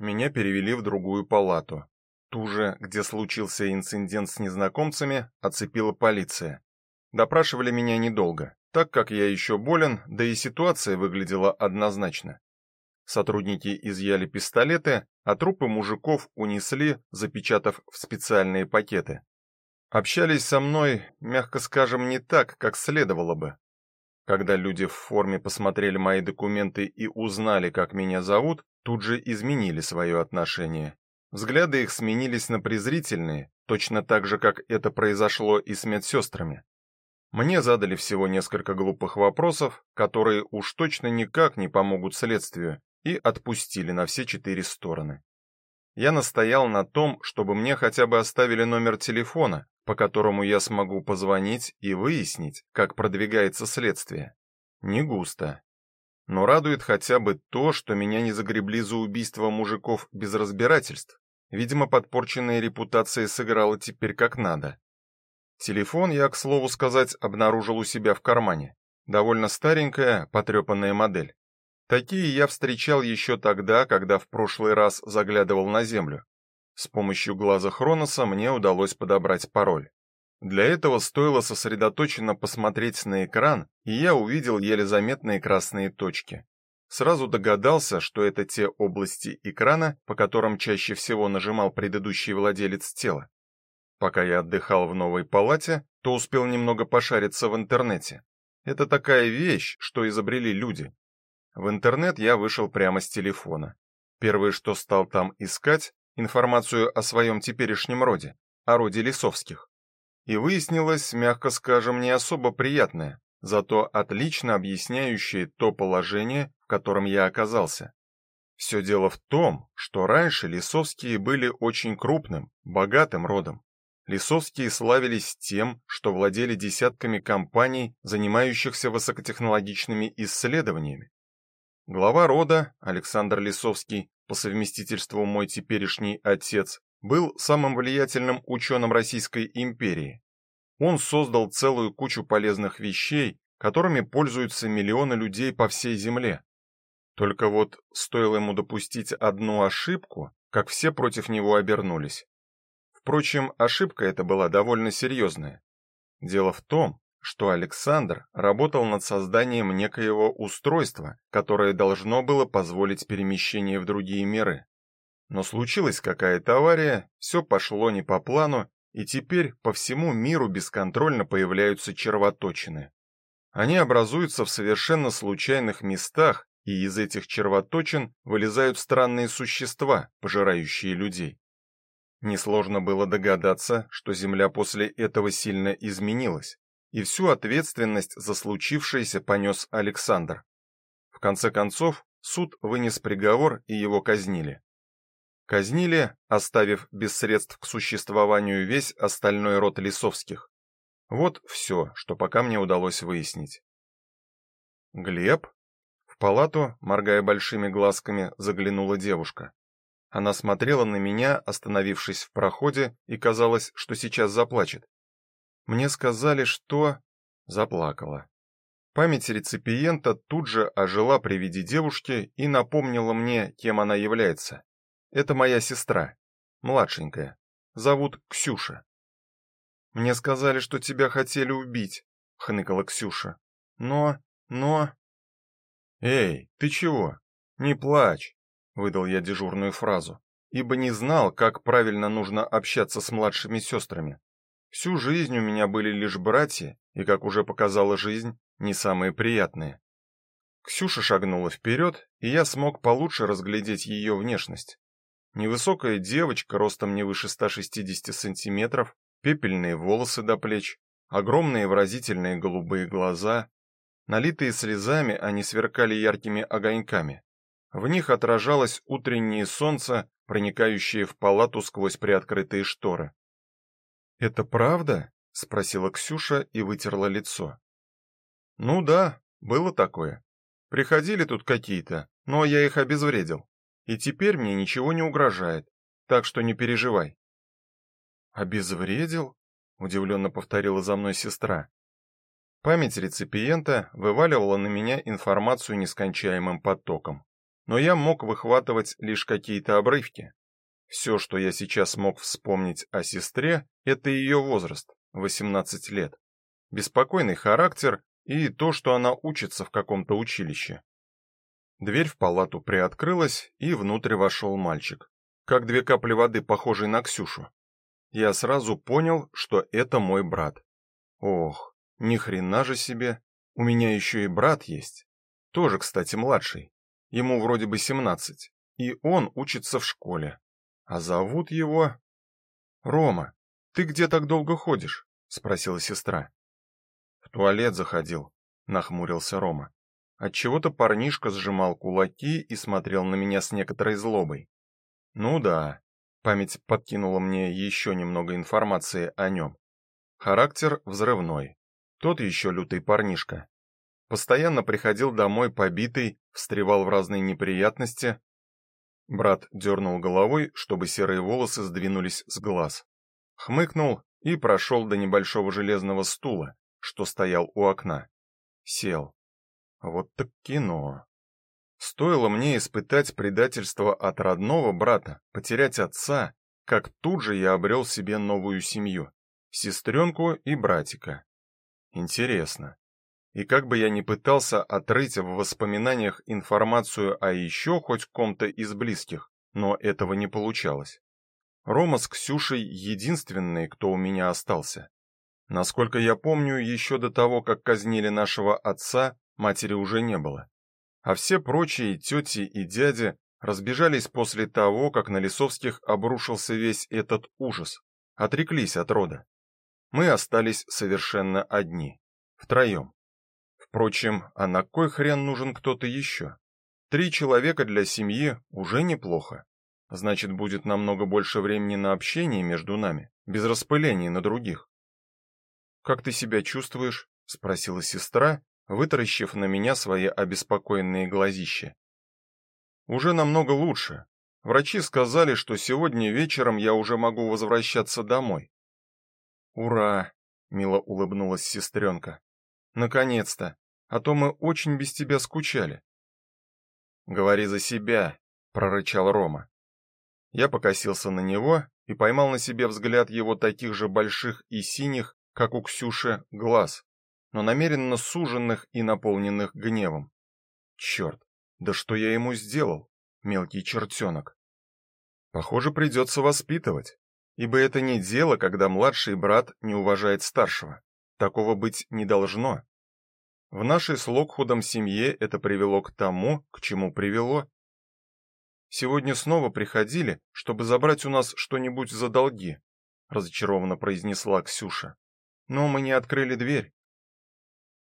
меня перевели в другую палату. Ту же, где случился инцидент с незнакомцами, оцепила полиция. Допрашивали меня недолго, так как я еще болен, да и ситуация выглядела однозначно. Сотрудники изъяли пистолеты, а трупы мужиков унесли, запечатав в специальные пакеты. Общались со мной, мягко скажем, не так, как следовало бы. Когда люди в форме посмотрели мои документы и узнали, как меня зовут, тут же изменили свое отношение. Взгляды их сменились на презрительные, точно так же, как это произошло и с медсестрами. Мне задали всего несколько глупых вопросов, которые уж точно никак не помогут следствию, и отпустили на все четыре стороны. Я настоял на том, чтобы мне хотя бы оставили номер телефона, по которому я смогу позвонить и выяснить, как продвигается следствие. Не густо. Но радует хотя бы то, что меня не загребли за убийство мужиков без разбирательств. Видимо, подпорченная репутация сыграла теперь как надо. Телефон я, к слову сказать, обнаружил у себя в кармане. Довольно старенькая, потрепанная модель. Такие я встречал еще тогда, когда в прошлый раз заглядывал на землю. С помощью глаза Хроноса мне удалось подобрать пароль. Для этого стоило сосредоточенно посмотреть на экран, и я увидел еле заметные красные точки. Сразу догадался, что это те области экрана, по которым чаще всего нажимал предыдущий владелец тела. Пока я отдыхал в новой палате, то успел немного пошариться в интернете. Это такая вещь, что изобрели люди. В интернет я вышел прямо с телефона. Первое, что стал там искать, информацию о своем теперешнем роде, о роде Лисовских. И выяснилось, мягко скажем, не особо приятное, зато отлично объясняющее то положение, в котором я оказался. Все дело в том, что раньше Лисовские были очень крупным, богатым родом. Лисовские славились тем, что владели десятками компаний, занимающихся высокотехнологичными исследованиями. Глава рода, Александр Лисовский, по совместительству мой теперешний отец, был самым влиятельным ученым Российской империи. Он создал целую кучу полезных вещей, которыми пользуются миллионы людей по всей земле. Только вот стоило ему допустить одну ошибку, как все против него обернулись. Впрочем, ошибка эта была довольно серьезная. Дело в том, что Александр работал над созданием некоего устройства, которое должно было позволить перемещение в другие миры. Но случилась какая-то авария, все пошло не по плану, и теперь по всему миру бесконтрольно появляются червоточины. Они образуются в совершенно случайных местах, и из этих червоточин вылезают странные существа, пожирающие людей. Несложно было догадаться, что Земля после этого сильно изменилась и всю ответственность за случившееся понес Александр. В конце концов, суд вынес приговор и его казнили. Казнили, оставив без средств к существованию весь остальной род Лисовских. Вот все, что пока мне удалось выяснить. Глеб в палату, моргая большими глазками, заглянула девушка. Она смотрела на меня, остановившись в проходе, и казалось, что сейчас заплачет. Мне сказали, что заплакала. Память реципиента тут же ожила при виде девушки и напомнила мне, кем она является. Это моя сестра, младшенькая. Зовут Ксюша. Мне сказали, что тебя хотели убить, хныкала Ксюша. Но, но Эй, ты чего? Не плачь, выдал я дежурную фразу, ибо не знал, как правильно нужно общаться с младшими сестрами. Всю жизнь у меня были лишь братья, и, как уже показала жизнь, не самые приятные. Ксюша шагнула вперед, и я смог получше разглядеть ее внешность. Невысокая девочка, ростом не выше 160 сантиметров, пепельные волосы до плеч, огромные выразительные голубые глаза. Налитые слезами, они сверкали яркими огоньками. В них отражалось утреннее солнце, проникающее в палату сквозь приоткрытые шторы. Это правда? спросила Ксюша и вытерла лицо. Ну да, было такое. Приходили тут какие-то, но я их обезвредил. И теперь мне ничего не угрожает. Так что не переживай. Обезвредил? удивленно повторила за мной сестра. Память реципиента вываливала на меня информацию нескончаемым потоком. но я мог выхватывать лишь какие-то обрывки. Все, что я сейчас мог вспомнить о сестре, это ее возраст 18 лет. Беспокойный характер и то, что она учится в каком-то училище. Дверь в палату приоткрылась, и внутрь вошел мальчик, как две капли воды, похожий на Ксюшу. Я сразу понял, что это мой брат. Ох, ни хрена же себе, у меня еще и брат есть. Тоже, кстати, младший. Ему вроде бы 17, и он учится в школе. А зовут его Рома. Ты где так долго ходишь? спросила сестра. В туалет заходил, нахмурился Рома. Отчего-то парнишка сжимал кулаки и смотрел на меня с некоторой злобой. Ну да, память подкинула мне еще немного информации о нем. Характер взрывной. Тот еще лютый парнишка. Постоянно приходил домой побитый, встревал в разные неприятности. Брат дернул головой, чтобы серые волосы сдвинулись с глаз. Хмыкнул и прошел до небольшого железного стула, что стоял у окна. Сел. Вот так кино. Стоило мне испытать предательство от родного брата, потерять отца, как тут же я обрел себе новую семью, сестренку и братика. Интересно. И как бы я ни пытался отрыть в воспоминаниях информацию о еще хоть ком-то из близких, но этого не получалось. Рома с Ксюшей единственные, кто у меня остался. Насколько я помню, еще до того, как казнили нашего отца, матери уже не было. А все прочие тети и дяди разбежались после того, как на Лисовских обрушился весь этот ужас, отреклись от рода. Мы остались совершенно одни, втроем. Впрочем, а на кой хрен нужен кто-то еще? Три человека для семьи уже неплохо. Значит, будет намного больше времени на общение между нами, без распыления на других. Как ты себя чувствуешь? спросила сестра, вытаращив на меня свои обеспокоенные глазища. Уже намного лучше. Врачи сказали, что сегодня вечером я уже могу возвращаться домой. Ура, мило улыбнулась сестренка. Наконец-то, а то мы очень без тебя скучали. Говори за себя, прорычал Рома. Я покосился на него и поймал на себе взгляд его таких же больших и синих, как у Ксюши, глаз но намеренно суженных и наполненных гневом. Черт, да что я ему сделал, мелкий чертенок? Похоже, придется воспитывать, ибо это не дело, когда младший брат не уважает старшего. Такого быть не должно. В нашей с Локхудом семье это привело к тому, к чему привело. Сегодня снова приходили, чтобы забрать у нас что-нибудь за долги, разочарованно произнесла Ксюша. Но мы не открыли дверь.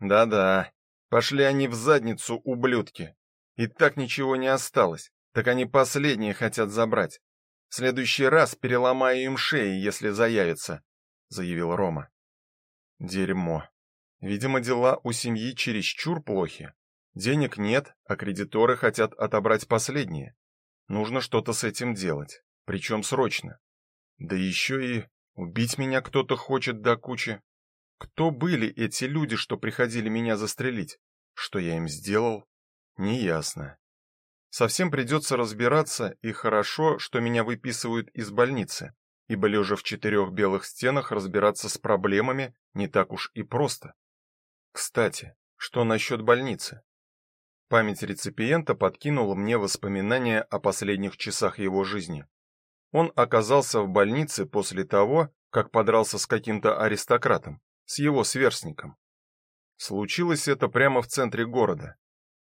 Да-да, пошли они в задницу, ублюдки. И так ничего не осталось, так они последние хотят забрать. В следующий раз переломаю им шеи, если заявятся, заявил Рома. Дерьмо. Видимо, дела у семьи чересчур плохи. Денег нет, а кредиторы хотят отобрать последние. Нужно что-то с этим делать, причем срочно. Да еще и убить меня кто-то хочет до кучи. Кто были эти люди, что приходили меня застрелить? Что я им сделал? Неясно. Совсем придется разбираться, и хорошо, что меня выписывают из больницы, ибо лежа в четырех белых стенах разбираться с проблемами не так уж и просто. Кстати, что насчет больницы? Память реципиента подкинула мне воспоминания о последних часах его жизни. Он оказался в больнице после того, как подрался с каким-то аристократом с его сверстником. Случилось это прямо в центре города.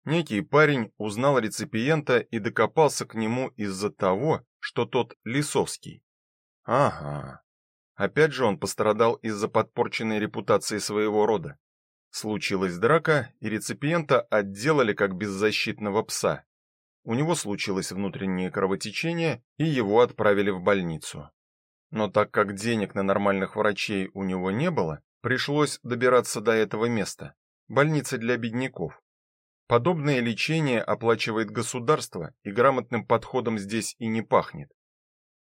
Некий парень узнал реципиента и докопался к нему из-за того, что тот Лисовский. Ага. Опять же он пострадал из-за подпорченной репутации своего рода. Случилась драка, и реципиента отделали как беззащитного пса. У него случилось внутреннее кровотечение, и его отправили в больницу. Но так как денег на нормальных врачей у него не было, Пришлось добираться до этого места. Больница для бедняков. Подобное лечение оплачивает государство, и грамотным подходом здесь и не пахнет.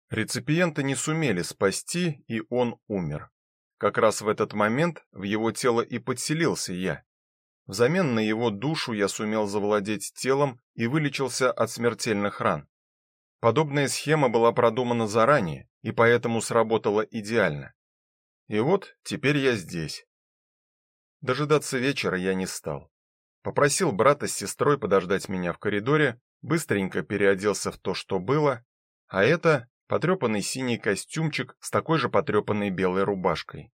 Реципиента не сумели спасти, и он умер. Как раз в этот момент в его тело и подселился я. Взамен на его душу я сумел завладеть телом и вылечился от смертельных ран. Подобная схема была продумана заранее и поэтому сработала идеально. И вот теперь я здесь. Дожидаться вечера я не стал. Попросил брата с сестрой подождать меня в коридоре, быстренько переоделся в то, что было, а это потрепанный синий костюмчик с такой же потрепанной белой рубашкой.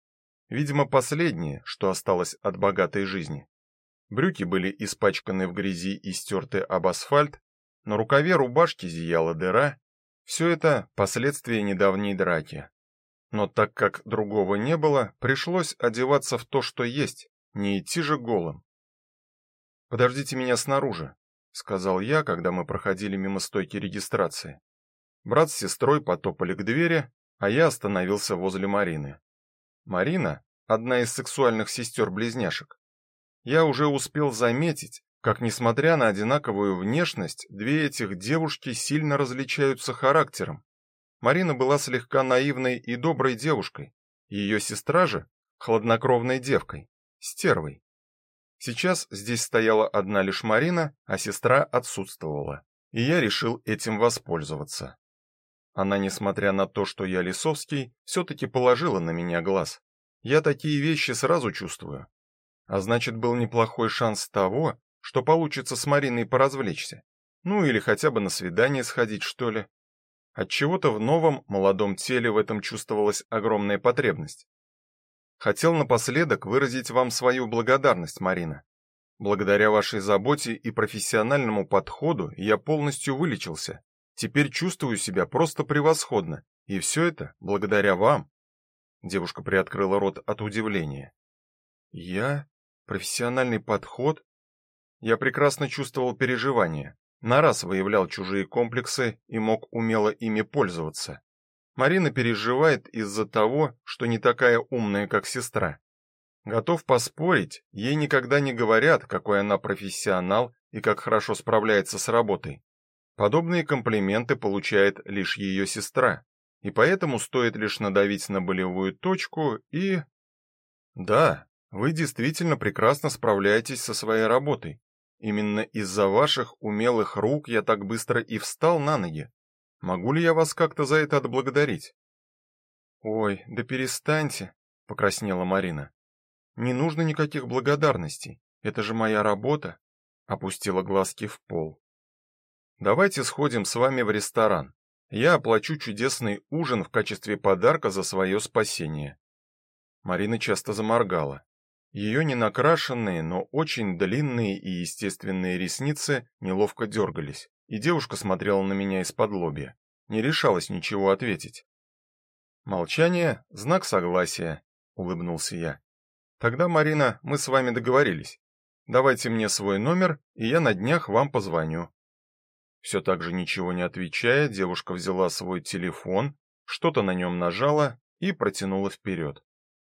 Видимо, последнее, что осталось от богатой жизни. Брюки были испачканы в грязи и стерты об асфальт, на рукаве рубашки зияла дыра. Все это последствия недавней драки. Но так как другого не было, пришлось одеваться в то, что есть, не идти же голым. Подождите меня снаружи, сказал я, когда мы проходили мимо стойки регистрации. Брат с сестрой потопали к двери, а я остановился возле Марины. Марина одна из сексуальных сестер-близняшек. Я уже успел заметить, как несмотря на одинаковую внешность, две этих девушки сильно различаются характером. Марина была слегка наивной и доброй девушкой, ее сестра же хладнокровной девкой, стервой. Сейчас здесь стояла одна лишь Марина, а сестра отсутствовала, и я решил этим воспользоваться. Она, несмотря на то, что я Лисовский, все таки положила на меня глаз. Я такие вещи сразу чувствую. А значит, был неплохой шанс того, что получится с Мариной поразвлечься. Ну или хотя бы на свидание сходить, что ли. От чего-то в новом молодом теле в этом чувствовалась огромная потребность. Хотел напоследок выразить вам свою благодарность, Марина. Благодаря вашей заботе и профессиональному подходу я полностью вылечился. Теперь чувствую себя просто превосходно, и все это благодаря вам. Девушка приоткрыла рот от удивления. Я профессиональный подход? Я прекрасно чувствовал переживания, на раз выявлял чужие комплексы и мог умело ими пользоваться. Марина переживает из-за того, что не такая умная, как сестра. Готов поспорить, ей никогда не говорят, какой она профессионал и как хорошо справляется с работой. Подобные комплименты получает лишь ее сестра и поэтому стоит лишь надавить на болевую точку и Да, вы действительно прекрасно справляетесь со своей работой. Именно из-за ваших умелых рук я так быстро и встал на ноги. Могу ли я вас как-то за это отблагодарить? Ой, да перестаньте, покраснела Марина. Не нужно никаких благодарностей. Это же моя работа, опустила глазки в пол. Давайте сходим с вами в ресторан. Я оплачу чудесный ужин в качестве подарка за свое спасение. Марина часто заморгала. Ее ненакрашенные, но очень длинные и естественные ресницы неловко дергались, и девушка смотрела на меня из-под лобья, не решалась ничего ответить. Молчание знак согласия, улыбнулся я. Тогда, Марина, мы с вами договорились. Давайте мне свой номер, и я на днях вам позвоню. Все так же ничего не отвечая, девушка взяла свой телефон, что-то на нем нажала и протянула вперед.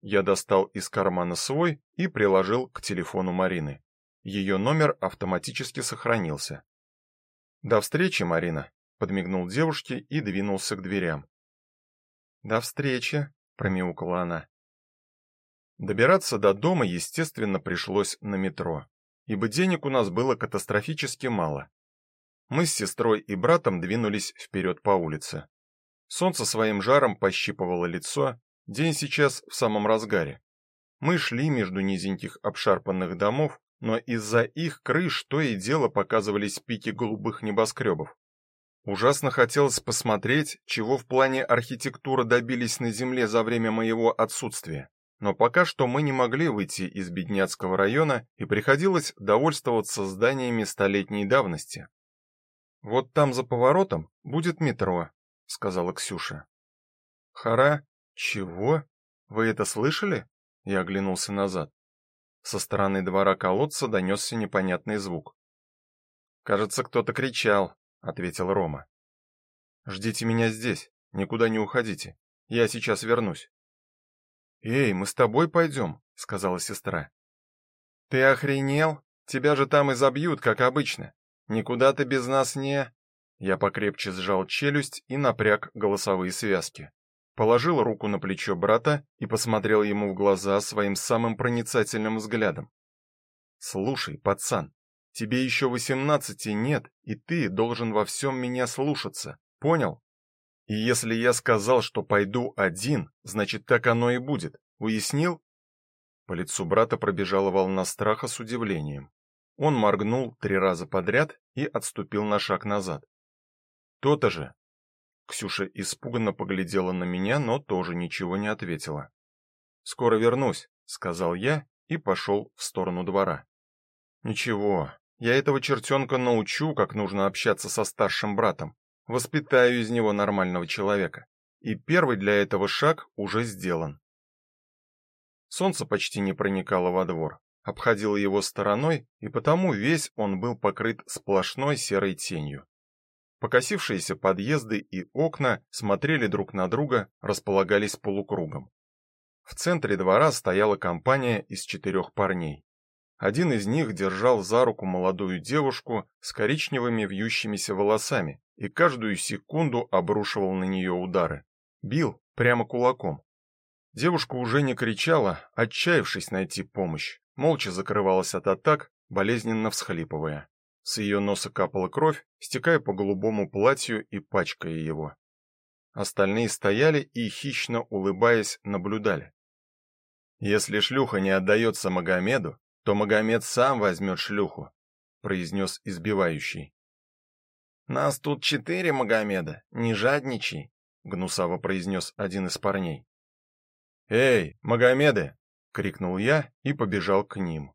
Я достал из кармана свой и приложил к телефону Марины. Ее номер автоматически сохранился. До встречи, Марина, подмигнул девушке и двинулся к дверям. До встречи, промяукала она. Добираться до дома, естественно, пришлось на метро, ибо денег у нас было катастрофически мало. Мы с сестрой и братом двинулись вперед по улице. Солнце своим жаром пощипывало лицо, день сейчас в самом разгаре. Мы шли между низеньких обшарпанных домов, но из-за их крыш то и дело показывались пики голубых небоскребов. Ужасно хотелось посмотреть, чего в плане архитектуры добились на земле за время моего отсутствия. Но пока что мы не могли выйти из бедняцкого района и приходилось довольствоваться зданиями столетней давности. Вот там за поворотом будет метро, сказала Ксюша. Хара, чего? Вы это слышали? Я оглянулся назад. Со стороны двора колодца донесся непонятный звук. Кажется, кто-то кричал, ответил Рома. Ждите меня здесь, никуда не уходите. Я сейчас вернусь. Эй, мы с тобой пойдем», — сказала сестра. Ты охренел? Тебя же там и забьют, как обычно. Никуда ты без нас не Я покрепче сжал челюсть и напряг голосовые связки. Положил руку на плечо брата и посмотрел ему в глаза своим самым проницательным взглядом. Слушай, пацан, тебе еще восемнадцати нет, и ты должен во всем меня слушаться. Понял? И если я сказал, что пойду один, значит, так оно и будет. Уяснил? По лицу брата пробежала волна страха с удивлением. Он моргнул три раза подряд и отступил на шаг назад. То-то же. Ксюша испуганно поглядела на меня, но тоже ничего не ответила. Скоро вернусь, сказал я и пошел в сторону двора. Ничего, я этого чертенка научу, как нужно общаться со старшим братом. Воспитаю из него нормального человека. И первый для этого шаг уже сделан. Солнце почти не проникало во двор, обходило его стороной, и потому весь он был покрыт сплошной серой тенью. Покосившиеся подъезды и окна смотрели друг на друга, располагались полукругом. В центре двора стояла компания из четырех парней. Один из них держал за руку молодую девушку с коричневыми вьющимися волосами и каждую секунду обрушивал на нее удары. Бил прямо кулаком. Девушка уже не кричала, отчаявшись найти помощь, молча закрывалась от атак, болезненно всхлипывая. С ее носа капала кровь, стекая по голубому платью и пачкая его. Остальные стояли и хищно улыбаясь наблюдали. Если шлюха не отдается Магомеду, то Магомед сам возьмет шлюху, произнес избивающий. Нас тут четыре Магомеда, не жадничай, гнусаво произнес один из парней. Эй, Магомеды, крикнул я и побежал к ним.